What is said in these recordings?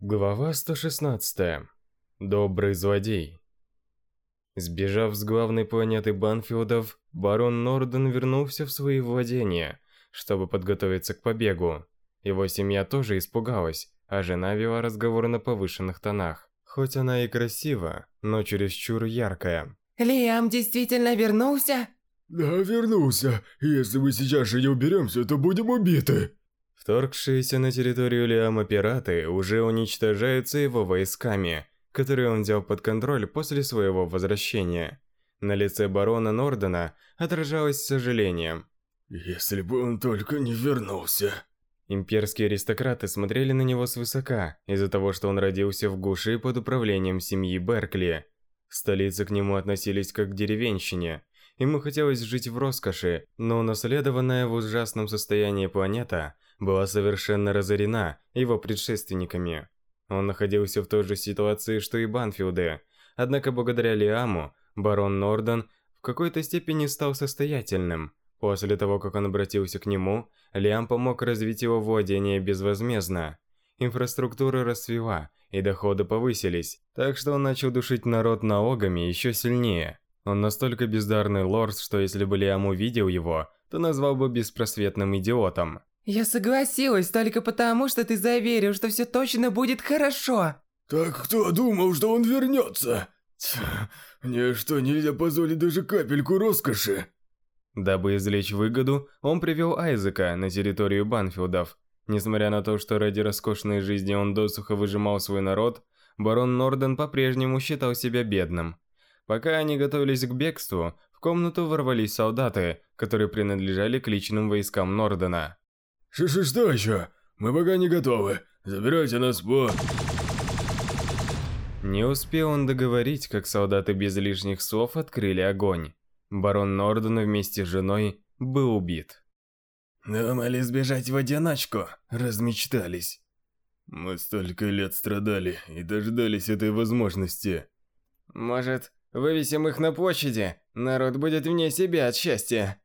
Глава 116. Добрый злодей. Сбежав с главной планеты Банфилдов, барон Норден вернулся в свои владения, чтобы подготовиться к побегу. Его семья тоже испугалась, а жена вела разговор на повышенных тонах. Хоть она и красива, но чересчур яркая. Лиам действительно вернулся? Да, вернулся. Если мы сейчас же не уберемся, то будем убиты. Вторгшиеся на территорию Лиама пираты уже уничтожаются его войсками, которые он взял под контроль после своего возвращения. На лице барона Нордена отражалось сожаление. Если бы он только не вернулся. Имперские аристократы смотрели на него свысока, из-за того, что он родился в Гуши под управлением семьи Беркли. В столице к нему относились как к деревенщине. Ему хотелось жить в роскоши, но унаследованная в ужасном состоянии планета – была совершенно разорена его предшественниками. Он находился в той же ситуации, что и Банфилды. Однако благодаря Лиаму, барон Норден в какой-то степени стал состоятельным. После того, как он обратился к нему, Лиам помог развить его владение безвозмездно. Инфраструктура расцвела, и доходы повысились, так что он начал душить народ налогами еще сильнее. Он настолько бездарный лорд, что если бы Лиам увидел его, то назвал бы беспросветным идиотом. Я согласилась только потому, что ты заверил, что все точно будет хорошо. Так кто думал, что он вернется? Мне что, нельзя позволить даже капельку роскоши? Дабы извлечь выгоду, он привел Айзека на территорию Банфилдов. Несмотря на то, что ради роскошной жизни он досуха выжимал свой народ, барон Норден по-прежнему считал себя бедным. Пока они готовились к бегству, в комнату ворвались солдаты, которые принадлежали к личным войскам Нордена. Ш что еще? Мы пока не готовы. Забирайте нас по... Не успел он договорить, как солдаты без лишних слов открыли огонь. Барон Норден вместе с женой был убит. Думали сбежать в одиночку, размечтались. Мы столько лет страдали и дождались этой возможности. Может, вывесим их на площади? Народ будет вне себя от счастья.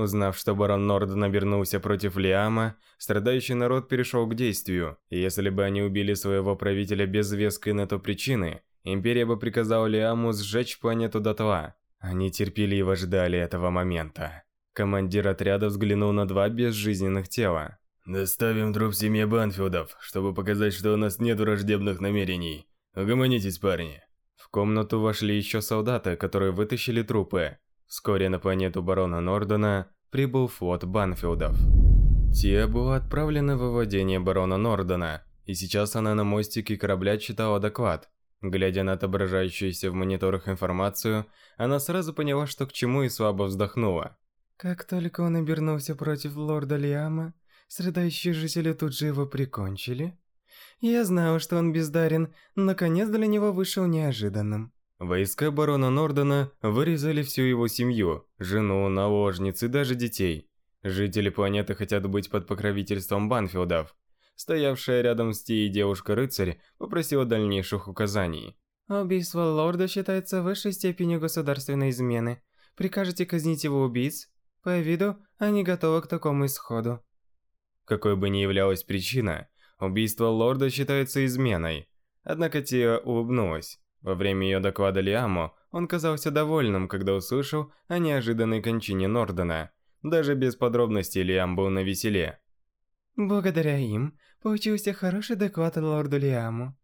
Узнав, что барон Норден обернулся против Лиама, страдающий народ перешел к действию. Если бы они убили своего правителя без веской на то причины, Империя бы приказала Лиаму сжечь планету дотла. Они терпеливо ждали этого момента. Командир отряда взглянул на два безжизненных тела. «Доставим труп семье Банфилдов, чтобы показать, что у нас нет враждебных намерений. Угомонитесь, парни». В комнату вошли еще солдаты, которые вытащили трупы. Вскоре на планету барона Нордена прибыл флот Банфилдов. Тия была отправлена в выводение барона Нордена, и сейчас она на мостике корабля читала доклад. Глядя на отображающуюся в мониторах информацию, она сразу поняла, что к чему и слабо вздохнула. Как только он обернулся против лорда Лиама, страдающие жители тут же его прикончили. Я знала, что он бездарен, но конец для него вышел неожиданным. Войска барона Нордена вырезали всю его семью, жену, наложниц и даже детей. Жители планеты хотят быть под покровительством Банфилдов. Стоявшая рядом с Тией девушка-рыцарь попросила дальнейших указаний. Убийство лорда считается высшей степенью государственной измены. Прикажете казнить его убийц? По виду, они готовы к такому исходу. Какой бы ни являлась причина, убийство лорда считается изменой. Однако Тия улыбнулась. Во время ее доклада Лиаму он казался довольным, когда услышал о неожиданной кончине Нордена. Даже без подробностей Лиам был на веселе. Благодаря им получился хороший доклад лорду Лиаму.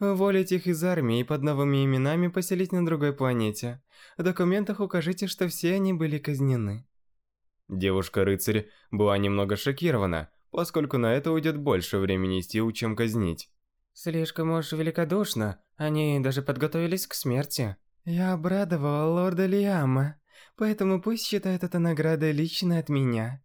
Уволить их из армии и под новыми именами поселить на другой планете. В документах укажите, что все они были казнены. Девушка-рыцарь была немного шокирована, поскольку на это уйдет больше времени и сил, чем казнить. Слишком уж великодушно, они даже подготовились к смерти. Я обрадовала лорда Лиама, поэтому пусть считает это наградой лично от меня.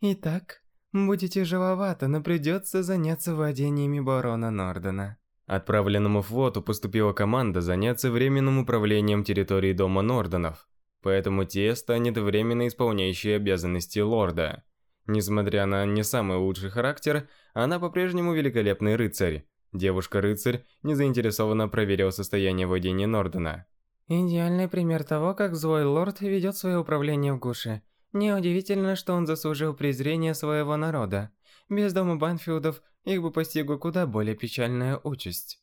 Итак, будет тяжеловато, но придется заняться владениями барона Нордена. Отправленному флоту поступила команда заняться временным управлением территорией дома Норденов, поэтому те станет временно исполняющей обязанности лорда. Несмотря на не самый лучший характер, она по-прежнему великолепный рыцарь, Девушка-рыцарь незаинтересованно проверила состояние владения Нордена. Идеальный пример того, как злой лорд ведет свое управление в Гуше. Неудивительно, что он заслужил презрение своего народа. Без дома Банфилдов их бы постигла куда более печальная участь.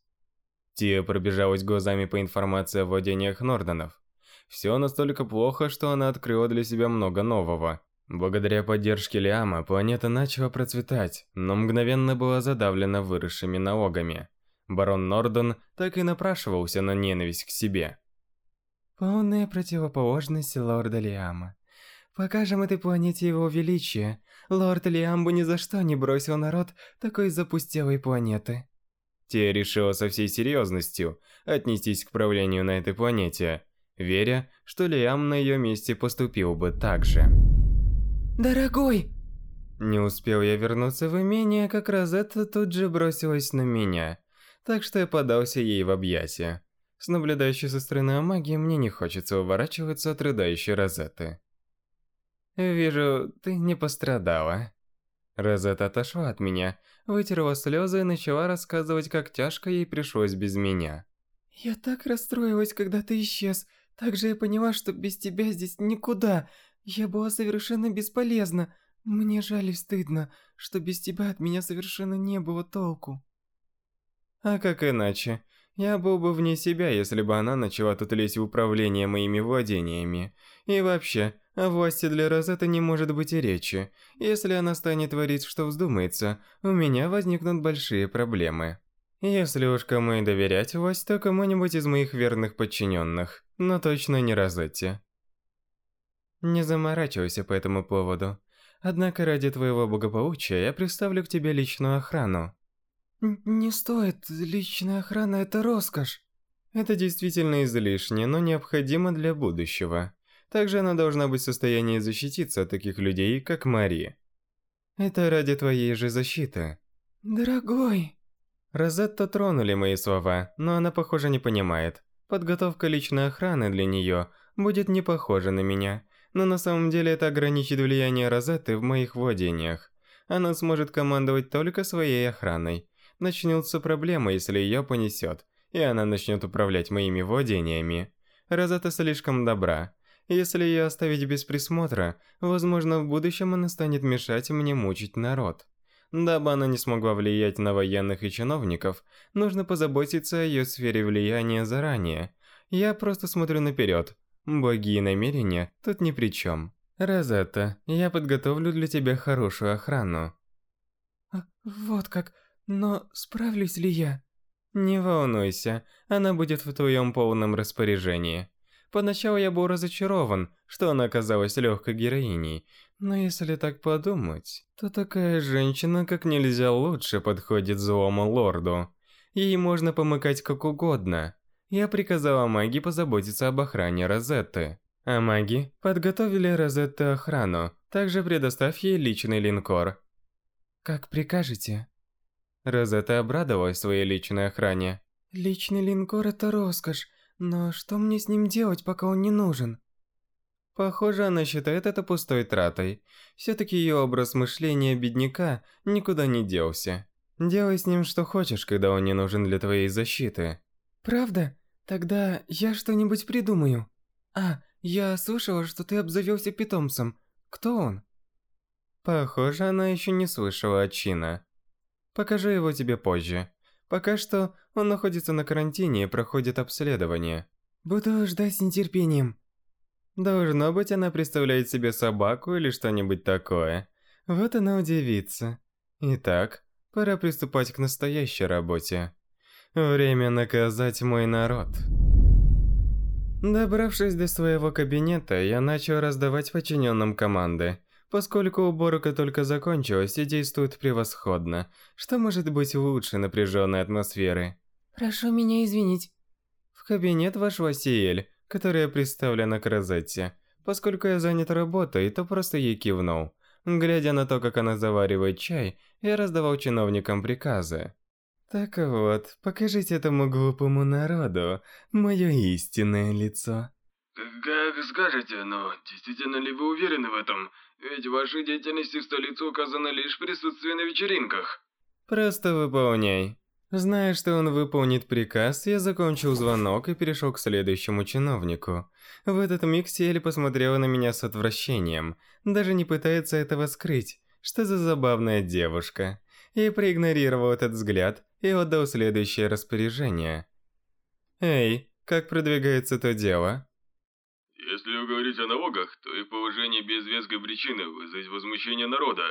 Тия пробежалась глазами по информации о владениях Норденов. Все настолько плохо, что она открыла для себя много нового. Благодаря поддержке Лиама планета начала процветать, но мгновенно была задавлена выросшими налогами. Барон Норден так и напрашивался на ненависть к себе. Полная противоположность лорда Лиама. Покажем этой планете его величие. Лорд Лиам бы ни за что не бросил народ такой запустелой планеты. Те решила со всей серьезностью отнестись к правлению на этой планете, веря, что Лиам на ее месте поступил бы так же. «Дорогой!» Не успел я вернуться в имение, как Розетта тут же бросилась на меня, так что я подался ей в объятия. С наблюдающей со стороны магии мне не хочется уворачиваться от рыдающей Розетты. «Вижу, ты не пострадала». Розетта отошла от меня, вытерла слезы и начала рассказывать, как тяжко ей пришлось без меня. «Я так расстроилась, когда ты исчез. Также я поняла, что без тебя здесь никуда. Я была совершенно бесполезна. Мне жаль и стыдно, что без тебя от меня совершенно не было толку». А как иначе? Я был бы вне себя, если бы она начала тут лезть в управление моими владениями. И вообще, о власти для Розетты не может быть и речи. Если она станет творить, что вздумается, у меня возникнут большие проблемы. Если уж кому и доверять власть, то кому-нибудь из моих верных подчиненных, но точно не Розетте. Не заморачивайся по этому поводу. Однако ради твоего благополучия я представлю к тебе личную охрану. «Не стоит, личная охрана – это роскошь». Это действительно излишне, но необходимо для будущего. Также она должна быть в состоянии защититься от таких людей, как Мари. Это ради твоей же защиты. Дорогой. Розетта тронули мои слова, но она, похоже, не понимает. Подготовка личной охраны для нее будет не похожа на меня, но на самом деле это ограничит влияние Розетты в моих владениях. Она сможет командовать только своей охраной. Начнется проблема, если ее понесет, и она начнет управлять моими владениями. Розетта слишком добра, если ее оставить без присмотра, возможно, в будущем она станет мешать мне мучить народ. Дабы она не смогла влиять на военных и чиновников, нужно позаботиться о ее сфере влияния заранее. Я просто смотрю наперед. Боги и намерения тут ни при чем. Розетта, я подготовлю для тебя хорошую охрану. А, вот как. Но справлюсь ли я? Не волнуйся, она будет в твоем полном распоряжении. Поначалу я был разочарован, что она оказалась легкой героиней, но если так подумать, то такая женщина как нельзя лучше подходит злому лорду. Ей можно помыкать как угодно. Я приказала маги позаботиться об охране Розетты. А маги подготовили Розетте охрану, также предоставь ей личный линкор. Как прикажете. Розетта обрадовалась своей личной охране. Личный линкор – это роскошь. Но что мне с ним делать, пока он не нужен? Похоже, она считает это пустой тратой. Все-таки ее образ мышления бедняка никуда не делся. Делай с ним что хочешь, когда он не нужен для твоей защиты. Правда? Тогда я что-нибудь придумаю. А, я слышала, что ты обзавелся питомцем. Кто он? Похоже, она еще не слышала от Чина. Покажу его тебе позже. Пока что он находится на карантине и проходит обследование. Буду ждать с нетерпением. Должно быть, она представляет себе собаку или что-нибудь такое. Вот она удивится. Итак, пора приступать к настоящей работе. Время наказать мой народ. Добравшись до своего кабинета, я начал раздавать подчиненным команды. Поскольку уборка только закончилась и действует превосходно, что может быть лучше напряженной атмосферы? Прошу меня извинить. В кабинет вошла Сиэль, которая представлена к Розетте. Поскольку я занят работой, то просто ей кивнул. Глядя на то, как она заваривает чай, я раздавал чиновникам приказы. Так вот, покажите этому глупому народу мое истинное лицо. Как скажете, но действительно ли вы уверены в этом? Ведь в вашей деятельности в столице указано лишь присутствие на вечеринках. Просто выполняй. Зная, что он выполнит приказ, я закончил звонок и перешел к следующему чиновнику. В этот миг Сиэль посмотрела на меня с отвращением, даже не пытается этого скрыть, что за забавная девушка, и проигнорировал этот взгляд и отдал следующее распоряжение. «Эй, как продвигается то дело?» Если говорить о налогах, то их повышение без веской причины вызвать возмущение народа,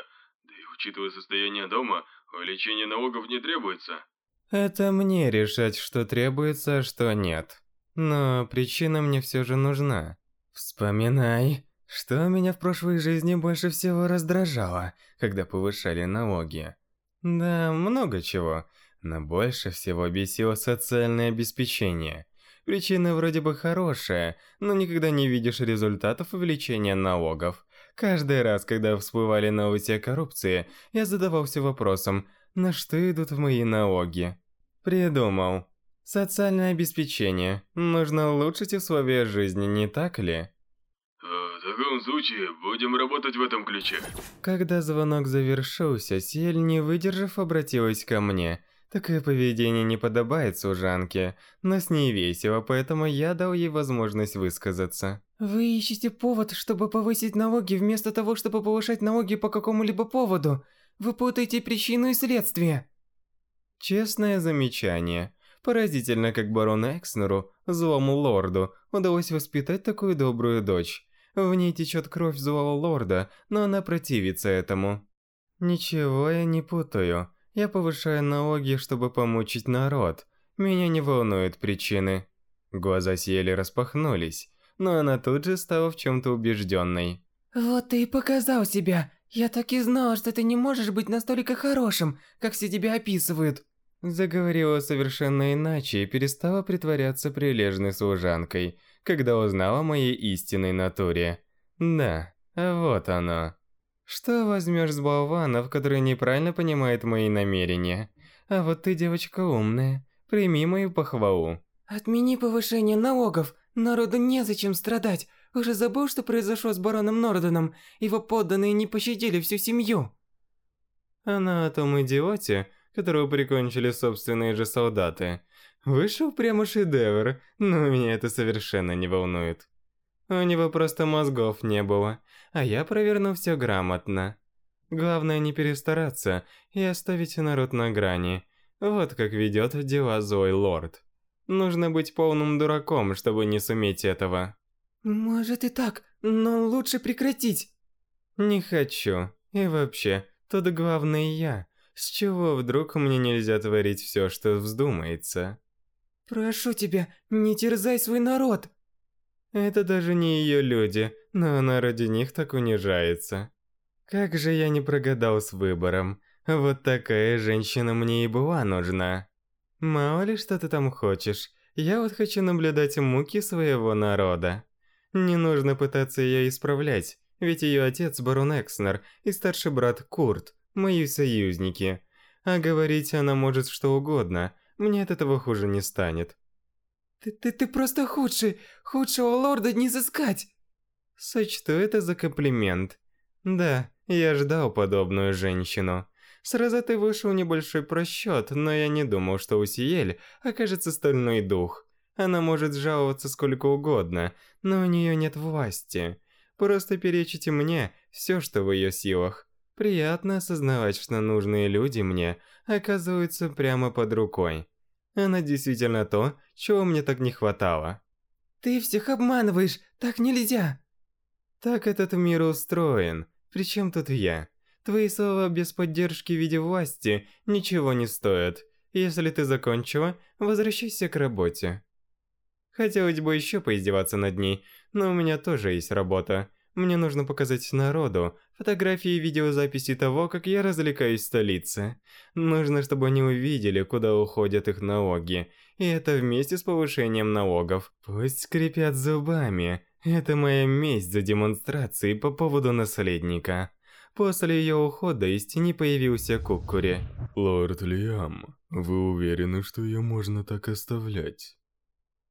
да и учитывая состояние дома, увеличение налогов не требуется. Это мне решать, что требуется, а что нет. Но причина мне все же нужна. Вспоминай, что меня в прошлой жизни больше всего раздражало, когда повышали налоги. Да, много чего, но больше всего бесило социальное обеспечение. Причина вроде бы хорошая, но никогда не видишь результатов увеличения налогов. Каждый раз, когда всплывали новости о коррупции, я задавался вопросом, на что идут мои налоги. Придумал. Социальное обеспечение. Нужно улучшить условия жизни, не так ли? В таком случае, будем работать в этом ключе. Когда звонок завершился, Сиэль, не выдержав, обратилась ко мне. Такое поведение не подобает служанке, но с ней весело, поэтому я дал ей возможность высказаться. Вы ищете повод, чтобы повысить налоги, вместо того, чтобы повышать налоги по какому-либо поводу. Вы путаете причину и следствие. Честное замечание. Поразительно, как барону Экснеру, злому лорду, удалось воспитать такую добрую дочь. В ней течет кровь злого лорда, но она противится этому. Ничего я не путаю. Я повышаю налоги, чтобы помучить народ. Меня не волнуют причины. Глаза Сиэли распахнулись, но она тут же стала в чем-то убежденной. Вот ты и показал себя. Я так и знала, что ты не можешь быть настолько хорошим, как все тебя описывают. Заговорила совершенно иначе и перестала притворяться прилежной служанкой, когда узнала о моей истинной натуре. Да, вот оно. Что возьмешь с болванов, который неправильно понимает мои намерения? А вот ты девочка умная, прими мою похвалу. Отмени повышение налогов, народу незачем страдать. Уже забыл, что произошло с бароном Норденом? Его подданные не пощадили всю семью. Она о том идиоте, которого прикончили собственные же солдаты. Вышел прямо шедевр, но меня это совершенно не волнует. У него просто мозгов не было, а я проверну все грамотно. Главное не перестараться и оставить народ на грани. Вот как ведет дела злой лорд. Нужно быть полным дураком, чтобы не суметь этого. Может и так, но лучше прекратить. Не хочу. И вообще, тут главный я. С чего вдруг мне нельзя творить все, что вздумается? Прошу тебя, не терзай свой народ. Это даже не ее люди, но она ради них так унижается. Как же я не прогадал с выбором. Вот такая женщина мне и была нужна. Мало ли что ты там хочешь. Я вот хочу наблюдать муки своего народа. Не нужно пытаться ее исправлять, ведь ее отец барон Экснер и старший брат Курт – мои союзники. А говорить она может что угодно – мне от этого хуже не станет. Ты, ты, ты просто худший. Худшего лорда не сыскать. Сочту это за комплимент. Да, я ждал подобную женщину. Сразу ты вышел небольшой просчет, но я не думал, что у Сиель окажется стальной дух. Она может жаловаться сколько угодно, но у нее нет власти. Просто перечите мне все, что в ее силах. Приятно осознавать, что нужные люди мне оказываются прямо под рукой. Она действительно то, чего мне так не хватало. Ты всех обманываешь, так нельзя. Так этот мир устроен. Причем тут я? Твои слова без поддержки в виде власти ничего не стоят. Если ты закончила, возвращайся к работе. Хотелось бы еще поиздеваться над ней, но у меня тоже есть работа. Мне нужно показать народу фотографии и видеозаписи того, как я развлекаюсь в столице. Нужно, чтобы они увидели, куда уходят их налоги. И это вместе с повышением налогов. Пусть скрипят зубами. Это моя месть за демонстрации по поводу наследника. После ее ухода из тени появился Кукури. «Лорд Лиам, вы уверены, что ее можно так оставлять?»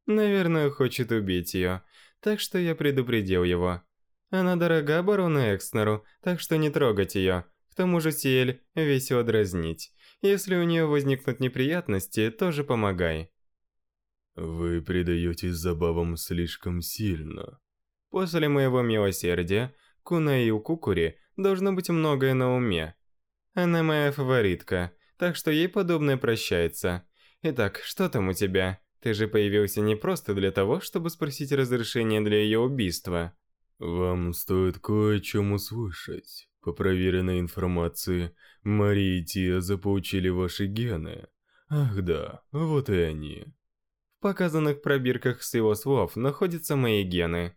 Наверное, хочет убить ее, так что я предупредил его. Она дорога барону Экснеру, так что не трогать ее. К тому же Сиэль весело дразнить. Если у нее возникнут неприятности, тоже помогай. Вы предаетесь забавам слишком сильно. После моего милосердия, Куна и Укукури должно быть многое на уме. Она моя фаворитка, так что ей подобное прощается. Итак, что там у тебя? Ты же появился не просто для того, чтобы спросить разрешение для ее убийства. Вам стоит кое о чем услышать. По проверенной информации, Мария и Тия заполучили ваши гены. Ах да, вот и они. В показанных пробирках с его слов находятся мои гены.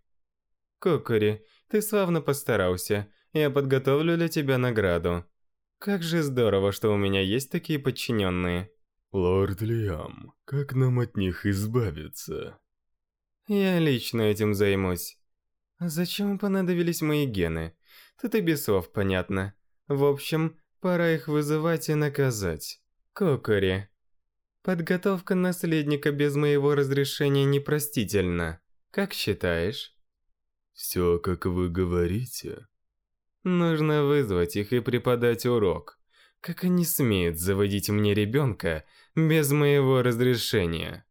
Кокори, ты славно постарался. Я подготовлю для тебя награду. Как же здорово, что у меня есть такие подчиненные. Лорд Лиам, как нам от них избавиться? Я лично этим займусь. Зачем понадобились мои гены? Тут и без слов понятно. В общем, пора их вызывать и наказать. Кокори. Подготовка наследника без моего разрешения непростительна. Как считаешь? Все, как вы говорите. Нужно вызвать их и преподать урок. Как они смеют заводить мне ребенка без моего разрешения?